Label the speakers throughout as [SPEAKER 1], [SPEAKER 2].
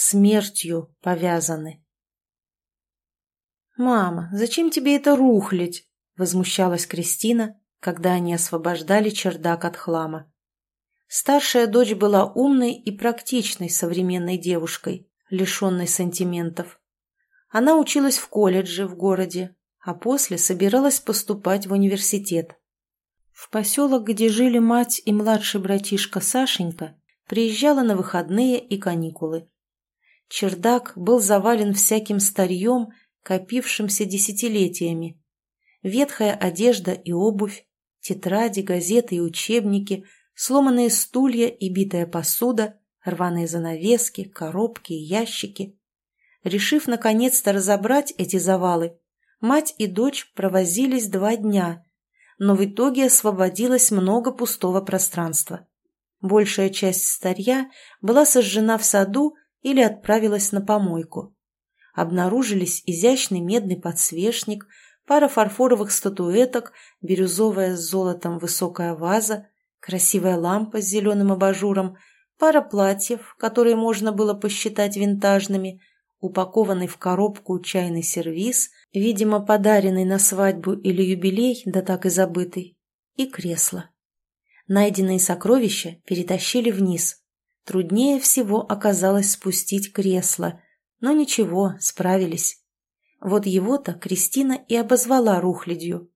[SPEAKER 1] смертью повязаны. «Мама, зачем тебе это рухлить?» — возмущалась Кристина, когда они освобождали чердак от хлама. Старшая дочь была умной и практичной современной девушкой, лишенной сантиментов. Она училась в колледже в городе, а после собиралась поступать в университет. В поселок, где жили мать и младший братишка Сашенька, приезжала на выходные и каникулы. Чердак был завален всяким старьем копившимся десятилетиями. Ветхая одежда и обувь, тетради, газеты и учебники, сломанные стулья и битая посуда, рваные занавески, коробки и ящики. Решив наконец-то разобрать эти завалы, мать и дочь провозились два дня, но в итоге освободилось много пустого пространства. Большая часть старья была сожжена в саду или отправилась на помойку обнаружились изящный медный подсвечник, пара фарфоровых статуэток, бирюзовая с золотом высокая ваза, красивая лампа с зеленым абажуром, пара платьев, которые можно было посчитать винтажными, упакованный в коробку чайный сервиз, видимо, подаренный на свадьбу или юбилей, да так и забытый, и кресло. Найденные сокровища перетащили вниз. Труднее всего оказалось спустить кресло – но ничего, справились. Вот его-то Кристина и обозвала рухлядью.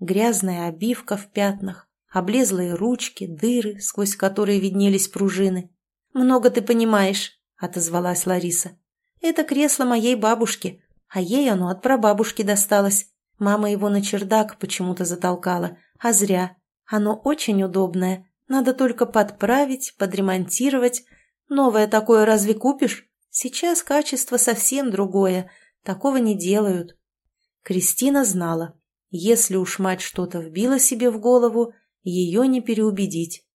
[SPEAKER 1] Грязная обивка в пятнах, облезлые ручки, дыры, сквозь которые виднелись пружины. «Много ты понимаешь», — отозвалась Лариса. «Это кресло моей бабушки, а ей оно от прабабушки досталось. Мама его на чердак почему-то затолкала, а зря. Оно очень удобное, надо только подправить, подремонтировать. Новое такое разве купишь?» Сейчас качество совсем другое, такого не делают. Кристина знала, если уж мать что-то вбила себе в голову, ее не переубедить.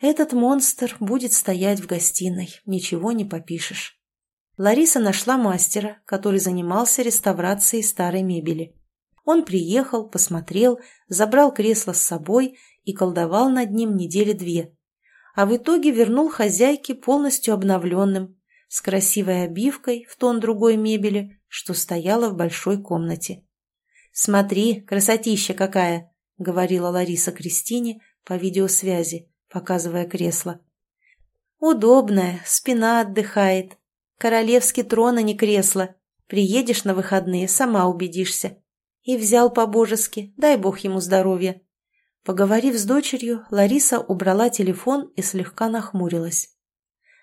[SPEAKER 1] Этот монстр будет стоять в гостиной, ничего не попишешь. Лариса нашла мастера, который занимался реставрацией старой мебели. Он приехал, посмотрел, забрал кресло с собой и колдовал над ним недели две. А в итоге вернул хозяйке полностью обновленным, с красивой обивкой в тон другой мебели, что стояла в большой комнате. «Смотри, красотища какая!» — говорила Лариса Кристине по видеосвязи, показывая кресло. «Удобная, спина отдыхает. Королевский трон, а не кресло. Приедешь на выходные, сама убедишься. И взял по-божески, дай бог ему здоровья». Поговорив с дочерью, Лариса убрала телефон и слегка нахмурилась.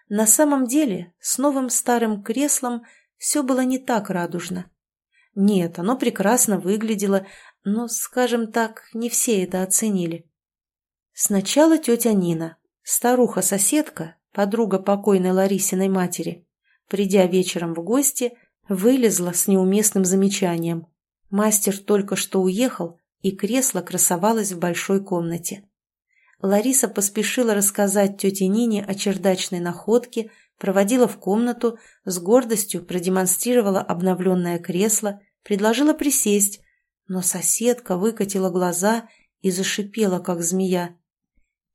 [SPEAKER 1] На самом деле, с новым старым креслом все было не так радужно. Нет, оно прекрасно выглядело, но, скажем так, не все это оценили. Сначала тетя Нина, старуха-соседка, подруга покойной Ларисиной матери, придя вечером в гости, вылезла с неуместным замечанием. Мастер только что уехал, и кресло красовалось в большой комнате. Лариса поспешила рассказать тете Нине о чердачной находке, проводила в комнату, с гордостью продемонстрировала обновленное кресло, предложила присесть, но соседка выкатила глаза и зашипела, как змея.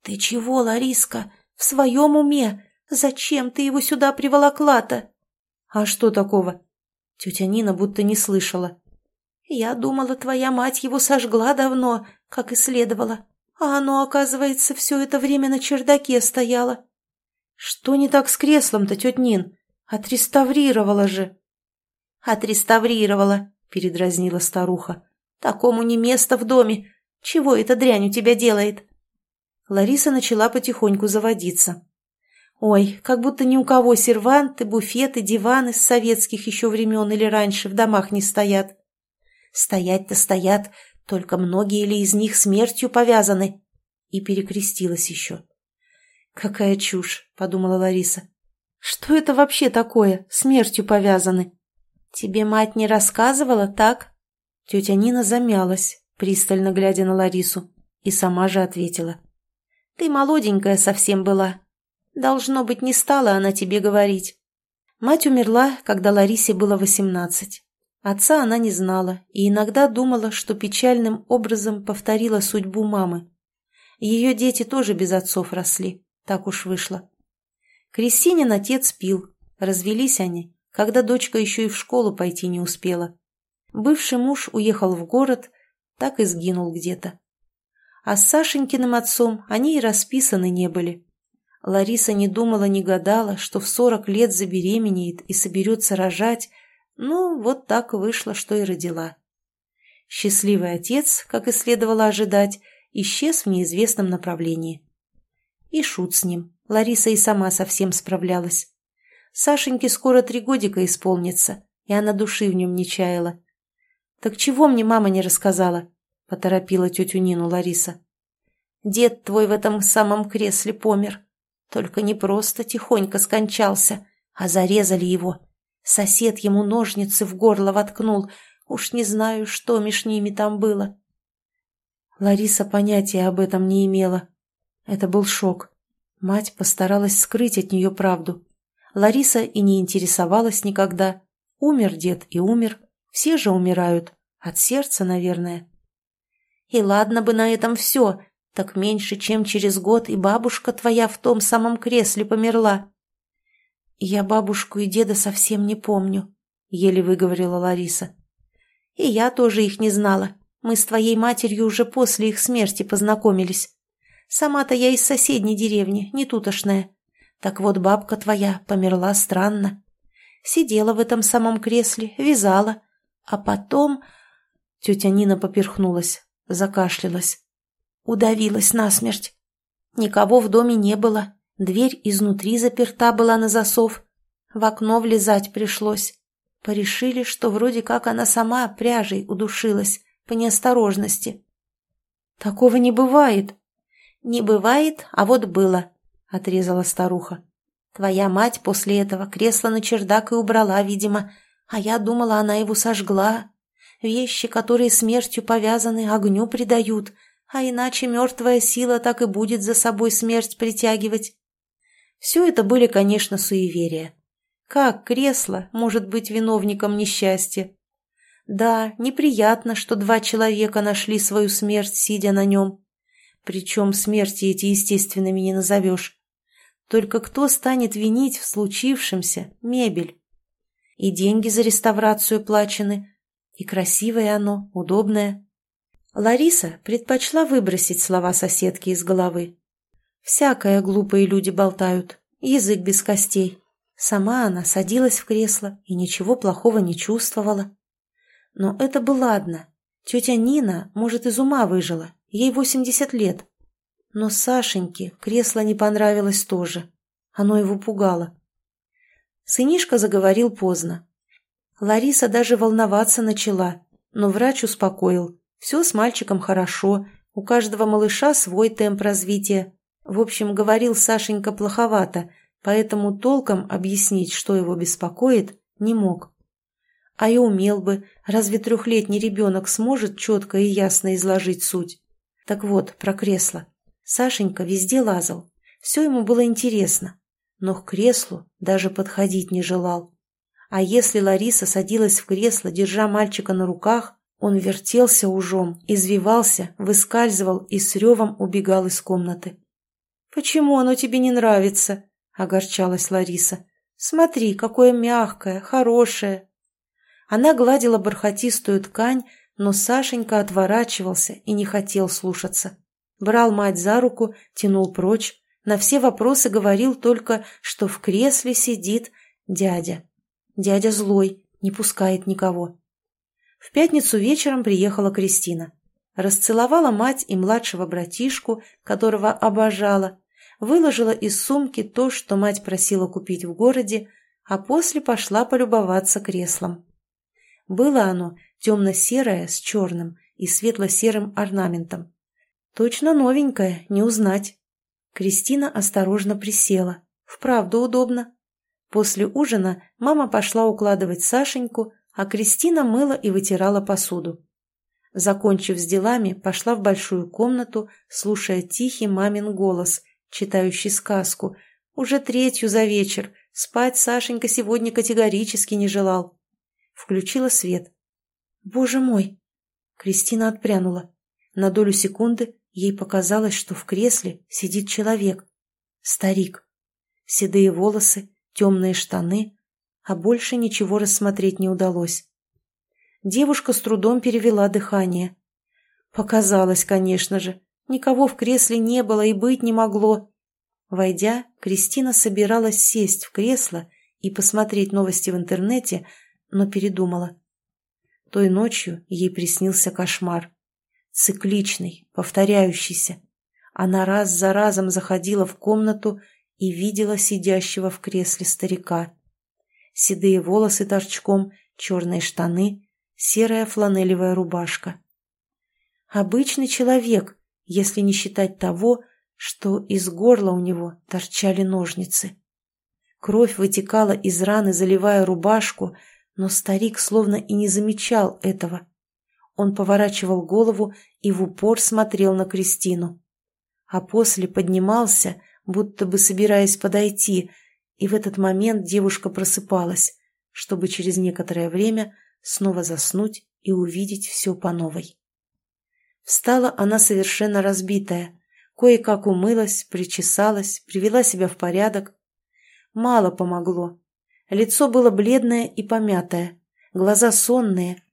[SPEAKER 1] «Ты чего, Лариска? В своем уме? Зачем ты его сюда приволокла-то?» «А что такого?» Тетя Нина будто не слышала. «Я думала, твоя мать его сожгла давно, как и следовало. А оно, оказывается, все это время на чердаке стояло. Что не так с креслом-то, тетя Нин? Отреставрировала же. Отреставрировала, передразнила старуха. Такому не место в доме. Чего эта дрянь у тебя делает? Лариса начала потихоньку заводиться. Ой, как будто ни у кого серванты, буфеты, диваны с советских еще времен или раньше в домах не стоят. Стоять-то стоят, только многие ли из них смертью повязаны? И перекрестилась еще. «Какая чушь!» — подумала Лариса. «Что это вообще такое? Смертью повязаны?» «Тебе мать не рассказывала, так?» Тетя Нина замялась, пристально глядя на Ларису, и сама же ответила. «Ты молоденькая совсем была. Должно быть, не стала она тебе говорить. Мать умерла, когда Ларисе было восемнадцать. Отца она не знала и иногда думала, что печальным образом повторила судьбу мамы. Ее дети тоже без отцов росли, так уж вышло. Кристинин отец пил, Развелись они, когда дочка еще и в школу пойти не успела. Бывший муж уехал в город, так и сгинул где-то. А с Сашенькиным отцом они и расписаны не были. Лариса не думала, не гадала, что в сорок лет забеременеет и соберется рожать, ну, вот так вышло, что и родила. Счастливый отец, как и следовало ожидать, исчез в неизвестном направлении. И шут с ним. Лариса и сама совсем справлялась. Сашеньке скоро три годика исполнится, и она души в нем не чаяла. «Так чего мне мама не рассказала?» — поторопила тетю Нину Лариса. «Дед твой в этом самом кресле помер. Только не просто тихонько скончался, а зарезали его. Сосед ему ножницы в горло воткнул. Уж не знаю, что меж ними там было». Лариса понятия об этом не имела. Это был шок. Мать постаралась скрыть от нее правду. Лариса и не интересовалась никогда. Умер дед и умер. Все же умирают. От сердца, наверное. И ладно бы на этом все. Так меньше, чем через год и бабушка твоя в том самом кресле померла. Я бабушку и деда совсем не помню, еле выговорила Лариса. И я тоже их не знала. Мы с твоей матерью уже после их смерти познакомились. Сама-то я из соседней деревни, не тутошная. Так вот, бабка твоя померла странно. Сидела в этом самом кресле, вязала. А потом... Тетя Нина поперхнулась, закашлялась. Удавилась насмерть. Никого в доме не было. Дверь изнутри заперта была на засов. В окно влезать пришлось. Порешили, что вроде как она сама пряжей удушилась по неосторожности. «Такого не бывает». «Не бывает, а вот было», — отрезала старуха. «Твоя мать после этого кресло на чердак и убрала, видимо, а я думала, она его сожгла. Вещи, которые смертью повязаны, огню придают, а иначе мертвая сила так и будет за собой смерть притягивать». Все это были, конечно, суеверия. Как кресло может быть виновником несчастья? Да, неприятно, что два человека нашли свою смерть, сидя на нем. Причем смерти эти естественными не назовешь. Только кто станет винить в случившемся мебель? И деньги за реставрацию плачены, и красивое оно, удобное. Лариса предпочла выбросить слова соседки из головы. Всякое глупые люди болтают, язык без костей. Сама она садилась в кресло и ничего плохого не чувствовала. Но это бы ладно. Тетя Нина, может, из ума выжила. Ей 80 лет. Но Сашеньке кресло не понравилось тоже. Оно его пугало. Сынишка заговорил поздно. Лариса даже волноваться начала, но врач успокоил. Все с мальчиком хорошо, у каждого малыша свой темп развития. В общем, говорил Сашенька плоховато, поэтому толком объяснить, что его беспокоит, не мог. А и умел бы, разве трехлетний ребенок сможет четко и ясно изложить суть? Так вот, про кресло. Сашенька везде лазал. Все ему было интересно. Но к креслу даже подходить не желал. А если Лариса садилась в кресло, держа мальчика на руках, он вертелся ужом, извивался, выскальзывал и с ревом убегал из комнаты. «Почему оно тебе не нравится?» — огорчалась Лариса. «Смотри, какое мягкое, хорошее, она гладила бархатистую ткань, но Сашенька отворачивался и не хотел слушаться. Брал мать за руку, тянул прочь, на все вопросы говорил только, что в кресле сидит дядя. Дядя злой, не пускает никого. В пятницу вечером приехала Кристина. Расцеловала мать и младшего братишку, которого обожала, выложила из сумки то, что мать просила купить в городе, а после пошла полюбоваться креслом. Было оно темно-серое с черным и светло-серым орнаментом. Точно новенькое, не узнать. Кристина осторожно присела. Вправду удобно. После ужина мама пошла укладывать Сашеньку, а Кристина мыла и вытирала посуду. Закончив с делами, пошла в большую комнату, слушая тихий мамин голос, читающий сказку. Уже третью за вечер. Спать Сашенька сегодня категорически не желал. Включила свет. «Боже мой!» Кристина отпрянула. На долю секунды ей показалось, что в кресле сидит человек. Старик. Седые волосы, темные штаны, а больше ничего рассмотреть не удалось. Девушка с трудом перевела дыхание. Показалось, конечно же. Никого в кресле не было и быть не могло. Войдя, Кристина собиралась сесть в кресло и посмотреть новости в интернете, но передумала. Той ночью ей приснился кошмар. Цикличный, повторяющийся. Она раз за разом заходила в комнату и видела сидящего в кресле старика. Седые волосы торчком, черные штаны, серая фланелевая рубашка. Обычный человек, если не считать того, что из горла у него торчали ножницы. Кровь вытекала из раны, заливая рубашку, но старик словно и не замечал этого. Он поворачивал голову и в упор смотрел на Кристину. А после поднимался, будто бы собираясь подойти, и в этот момент девушка просыпалась, чтобы через некоторое время снова заснуть и увидеть все по новой. Встала она совершенно разбитая, кое-как умылась, причесалась, привела себя в порядок. Мало помогло. Лицо было бледное и помятое, глаза сонные.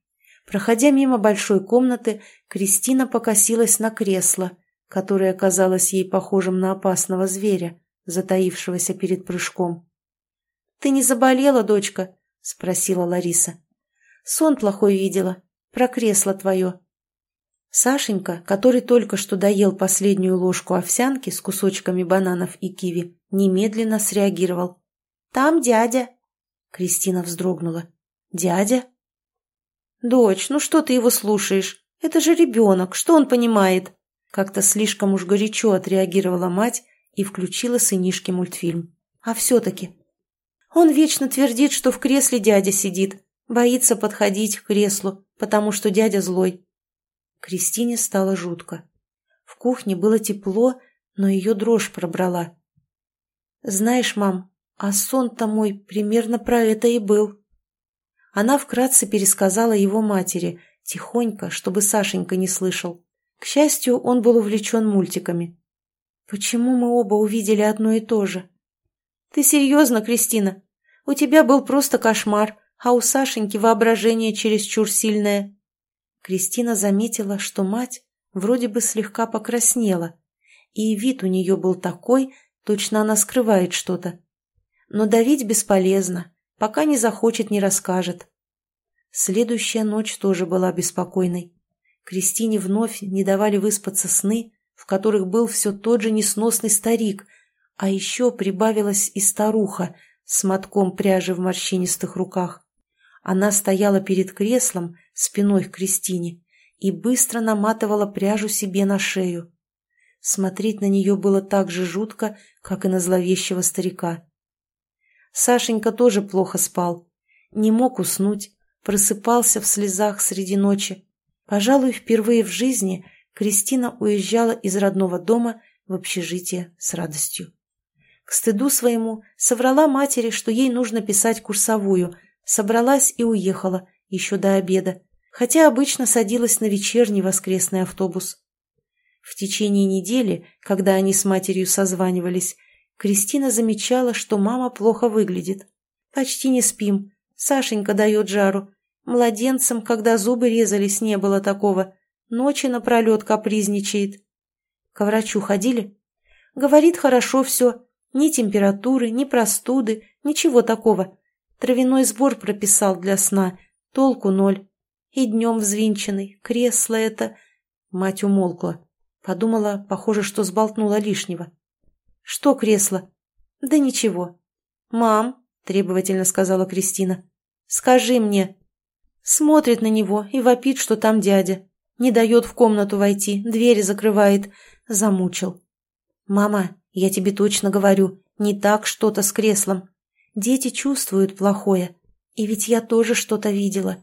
[SPEAKER 1] Проходя мимо большой комнаты, Кристина покосилась на кресло, которое казалось ей похожим на опасного зверя, затаившегося перед прыжком. «Ты не заболела, дочка?» — спросила Лариса. «Сон плохой видела. Про кресло твое». Сашенька, который только что доел последнюю ложку овсянки с кусочками бананов и киви, немедленно среагировал. «Там дядя!» Кристина вздрогнула. «Дядя?» «Дочь, ну что ты его слушаешь? Это же ребенок, что он понимает?» Как-то слишком уж горячо отреагировала мать и включила сынишке мультфильм. «А все-таки...» Он вечно твердит, что в кресле дядя сидит, боится подходить к креслу, потому что дядя злой. Кристине стало жутко. В кухне было тепло, но ее дрожь пробрала. «Знаешь, мам, а сон-то мой примерно про это и был». Она вкратце пересказала его матери, тихонько, чтобы Сашенька не слышал. К счастью, он был увлечен мультиками. «Почему мы оба увидели одно и то же?» «Ты серьезно, Кристина? У тебя был просто кошмар, а у Сашеньки воображение чересчур сильное». Кристина заметила, что мать вроде бы слегка покраснела, и вид у нее был такой, точно она скрывает что-то. Но давить бесполезно, пока не захочет, не расскажет. Следующая ночь тоже была беспокойной. Кристине вновь не давали выспаться сны, в которых был все тот же несносный старик, а еще прибавилась и старуха с мотком пряжи в морщинистых руках. Она стояла перед креслом, спиной к Кристине, и быстро наматывала пряжу себе на шею. Смотреть на нее было так же жутко, как и на зловещего старика. Сашенька тоже плохо спал. Не мог уснуть, просыпался в слезах среди ночи. Пожалуй, впервые в жизни Кристина уезжала из родного дома в общежитие с радостью. К стыду своему соврала матери, что ей нужно писать курсовую – Собралась и уехала, еще до обеда, хотя обычно садилась на вечерний воскресный автобус. В течение недели, когда они с матерью созванивались, Кристина замечала, что мама плохо выглядит. «Почти не спим. Сашенька дает жару. Младенцам, когда зубы резались, не было такого. Ночи напролет капризничает. К врачу ходили? Говорит, хорошо все. Ни температуры, ни простуды, ничего такого. Травяной сбор прописал для сна. Толку ноль. И днем взвинченный. Кресло это... Мать умолкла. Подумала, похоже, что сболтнула лишнего. «Что кресло?» «Да ничего». «Мам», — требовательно сказала Кристина, — «скажи мне». Смотрит на него и вопит, что там дядя. Не дает в комнату войти, двери закрывает. Замучил. «Мама, я тебе точно говорю, не так что-то с креслом. Дети чувствуют плохое. И ведь я тоже что-то видела.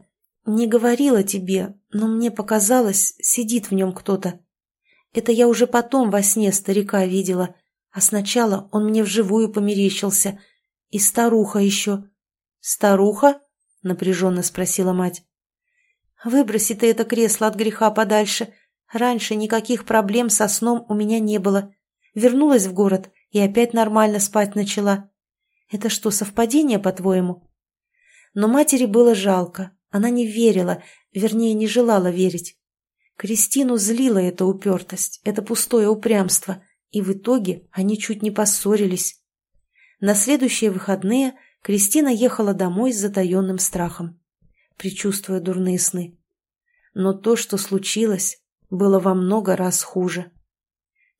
[SPEAKER 1] Не говорила тебе, но мне показалось, сидит в нем кто-то. Это я уже потом во сне старика видела, а сначала он мне вживую померещился. И старуха еще. «Старуха?» — напряженно спросила мать. «Выброси ты это кресло от греха подальше. Раньше никаких проблем со сном у меня не было. Вернулась в город и опять нормально спать начала. Это что, совпадение, по-твоему? Но матери было жалко. Она не верила, вернее, не желала верить. Кристину злила эта упертость, это пустое упрямство, и в итоге они чуть не поссорились. На следующие выходные Кристина ехала домой с затаенным страхом, предчувствуя дурные сны. Но то, что случилось, было во много раз хуже.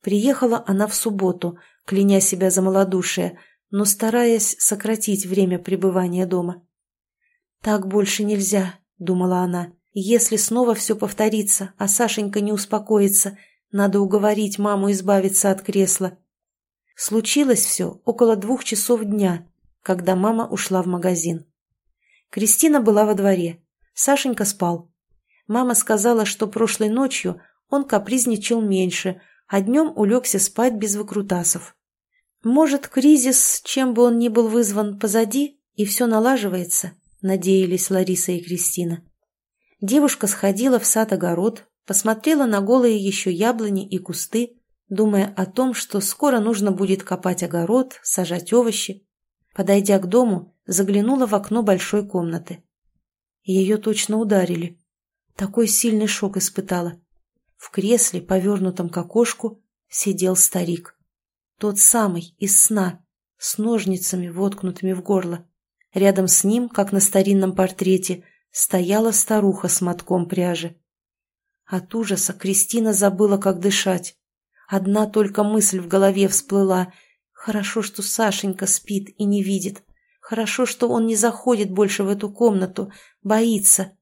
[SPEAKER 1] Приехала она в субботу, кляня себя за малодушие, но стараясь сократить время пребывания дома. «Так больше нельзя», — думала она. «Если снова все повторится, а Сашенька не успокоится, надо уговорить маму избавиться от кресла». Случилось все около двух часов дня, когда мама ушла в магазин. Кристина была во дворе. Сашенька спал. Мама сказала, что прошлой ночью он капризничал меньше, а днем улегся спать без выкрутасов. Может, кризис, чем бы он ни был вызван, позади, и все налаживается, надеялись Лариса и Кристина. Девушка сходила в сад-огород, посмотрела на голые еще яблони и кусты, думая о том, что скоро нужно будет копать огород, сажать овощи. Подойдя к дому, заглянула в окно большой комнаты. Ее точно ударили. Такой сильный шок испытала. В кресле, повернутом к окошку, сидел старик. Тот самый, из сна, с ножницами, воткнутыми в горло. Рядом с ним, как на старинном портрете, стояла старуха с мотком пряжи. От ужаса Кристина забыла, как дышать. Одна только мысль в голове всплыла. Хорошо, что Сашенька спит и не видит. Хорошо, что он не заходит больше в эту комнату, боится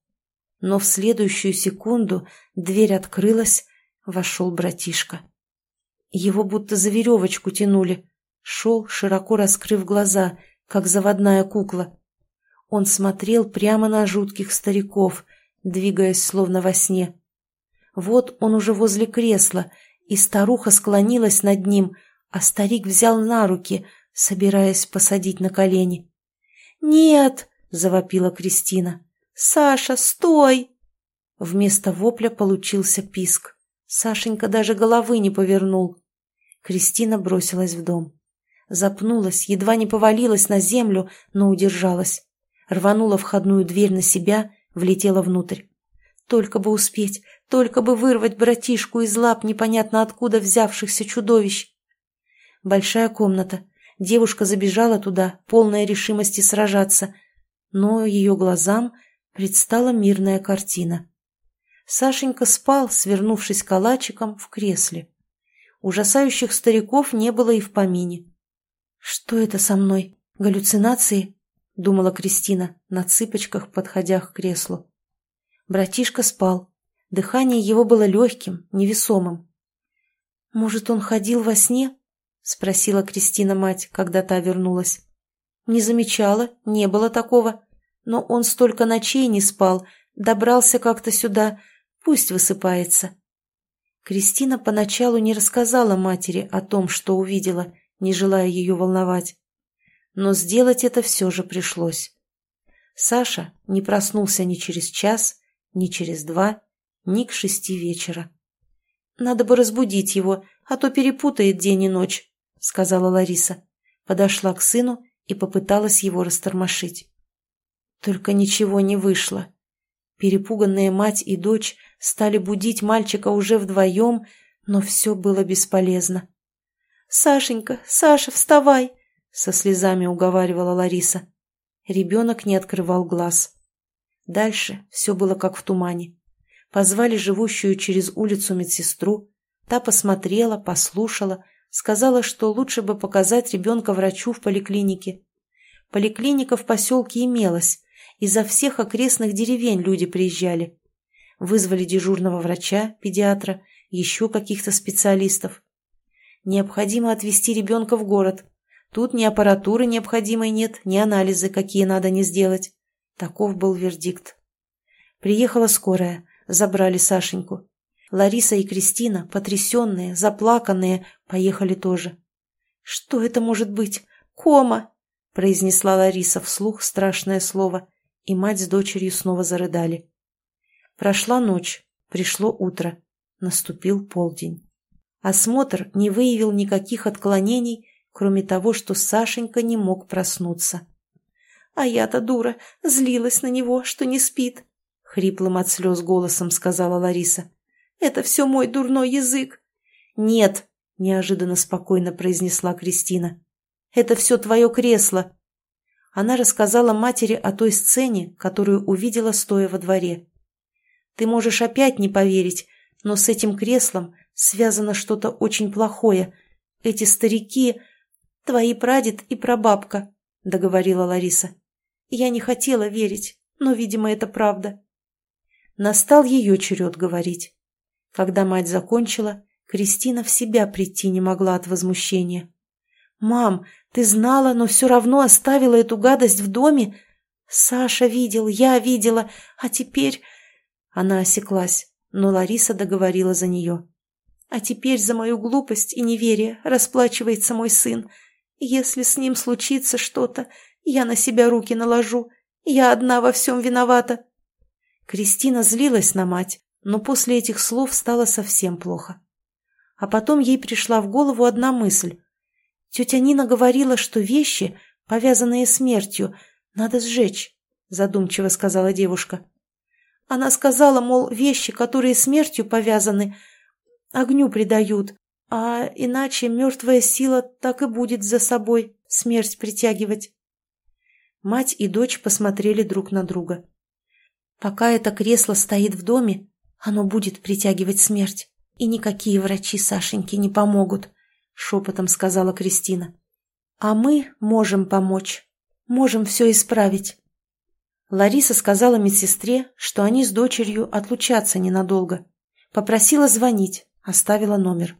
[SPEAKER 1] но в следующую секунду дверь открылась, вошел братишка. Его будто за веревочку тянули. Шел, широко раскрыв глаза, как заводная кукла. Он смотрел прямо на жутких стариков, двигаясь словно во сне. Вот он уже возле кресла, и старуха склонилась над ним, а старик взял на руки, собираясь посадить на колени. «Нет!» — завопила Кристина. «Саша, стой!» Вместо вопля получился писк. Сашенька даже головы не повернул. Кристина бросилась в дом. Запнулась, едва не повалилась на землю, но удержалась. Рванула входную дверь на себя, влетела внутрь. Только бы успеть, только бы вырвать братишку из лап непонятно откуда взявшихся чудовищ. Большая комната. Девушка забежала туда, полная решимости сражаться. Но ее глазам предстала мирная картина. Сашенька спал, свернувшись калачиком в кресле. Ужасающих стариков не было и в помине. «Что это со мной? Галлюцинации?» — думала Кристина, на цыпочках подходя к креслу. Братишка спал. Дыхание его было легким, невесомым. «Может, он ходил во сне?» — спросила Кристина мать, когда та вернулась. «Не замечала, не было такого. Но он столько ночей не спал, добрался как-то сюда, пусть высыпается. Кристина поначалу не рассказала матери о том, что увидела, не желая ее волновать. Но сделать это все же пришлось. Саша не проснулся ни через час, ни через два, ни к шести вечера. «Надо бы разбудить его, а то перепутает день и ночь», — сказала Лариса. Подошла к сыну и попыталась его растормошить. Только ничего не вышло. Перепуганные мать и дочь стали будить мальчика уже вдвоем, но все было бесполезно. «Сашенька, Саша, вставай!» — со слезами уговаривала Лариса. Ребенок не открывал глаз. Дальше все было как в тумане. Позвали живущую через улицу медсестру. Та посмотрела, послушала, сказала, что лучше бы показать ребенка врачу в поликлинике. Поликлиника в поселке имелась, Изо всех окрестных деревень люди приезжали. Вызвали дежурного врача, педиатра, еще каких-то специалистов. Необходимо отвезти ребенка в город. Тут ни аппаратуры необходимой нет, ни анализы, какие надо не сделать. Таков был вердикт. Приехала скорая, забрали Сашеньку. Лариса и Кристина, потрясенные, заплаканные, поехали тоже. «Что это может быть? Кома!» – произнесла Лариса вслух страшное слово и мать с дочерью снова зарыдали. Прошла ночь, пришло утро, наступил полдень. Осмотр не выявил никаких отклонений, кроме того, что Сашенька не мог проснуться.
[SPEAKER 2] «А я-то дура, злилась на него, что не спит», — хриплым от слез голосом сказала Лариса. «Это все мой дурной язык».
[SPEAKER 1] «Нет», — неожиданно спокойно произнесла Кристина. «Это все твое кресло». Она рассказала матери о той сцене, которую увидела, стоя во дворе. «Ты можешь опять не поверить, но с этим креслом связано что-то очень плохое. Эти старики...» «Твои прадед и прабабка», — договорила Лариса. Я не хотела верить, но, видимо, это правда. Настал ее черед говорить. Когда мать закончила, Кристина в себя прийти не могла от возмущения. «Мам, ты знала, но все равно оставила эту гадость в доме? Саша видел, я видела, а теперь...» Она осеклась, но Лариса договорила за нее. «А теперь за мою глупость и неверие расплачивается мой сын. Если с ним случится что-то, я на себя руки наложу. Я одна во всем виновата. Кристина злилась на мать, но после этих слов стало совсем плохо. А потом ей пришла в голову одна мысль. Тетя Нина говорила, что вещи, повязанные смертью, надо сжечь, задумчиво сказала девушка. Она сказала, мол, вещи, которые смертью повязаны, огню придают, а иначе мертвая сила так и будет за собой смерть притягивать. Мать и дочь посмотрели друг на друга. «Пока это кресло стоит в доме, оно будет притягивать смерть, и никакие врачи Сашеньке не помогут», — шепотом сказала Кристина. «А мы можем помочь, можем все исправить». Лариса сказала медсестре, что они с дочерью отлучатся ненадолго. Попросила звонить, оставила номер.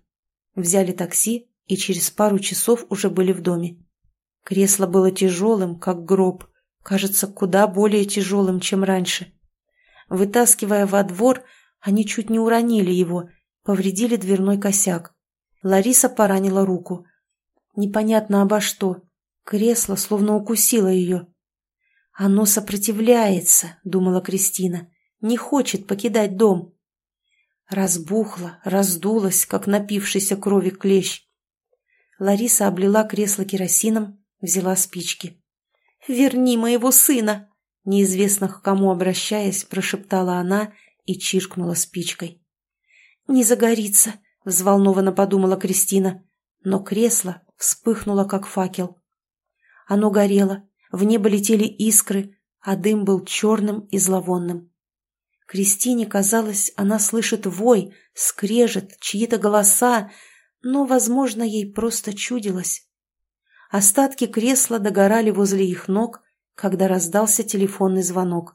[SPEAKER 1] Взяли такси и через пару часов уже были в доме. Кресло было тяжелым, как гроб, кажется, куда более тяжелым, чем раньше. Вытаскивая во двор, они чуть не уронили его, повредили дверной косяк. Лариса поранила руку. Непонятно обо что. Кресло словно укусило ее. «Оно сопротивляется», — думала Кристина, — «не хочет покидать дом». Разбухло, раздулось, как напившийся крови клещ. Лариса облила кресло керосином, взяла спички. «Верни моего сына!» Неизвестно к кому обращаясь, прошептала она и чиркнула спичкой. «Не загорится!» — взволнованно подумала Кристина. Но кресло вспыхнуло, как факел. Оно горело, в небо летели искры, а дым был черным и зловонным. Кристине казалось, она слышит вой, скрежет, чьи-то голоса, но, возможно, ей просто чудилось. Остатки кресла догорали возле их ног, когда раздался телефонный звонок.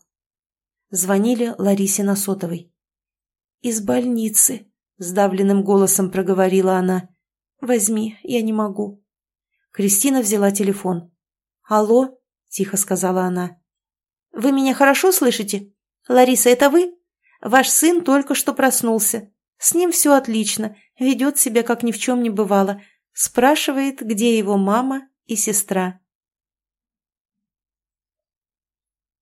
[SPEAKER 1] Звонили Ларисе на сотовой. «Из больницы», — сдавленным голосом проговорила она. «Возьми, я не могу». Кристина взяла телефон. «Алло», — тихо сказала она. «Вы меня хорошо слышите? Лариса, это вы? Ваш сын только что проснулся. С ним все отлично, ведет себя, как ни в чем не бывало. Спрашивает, где его мама и сестра.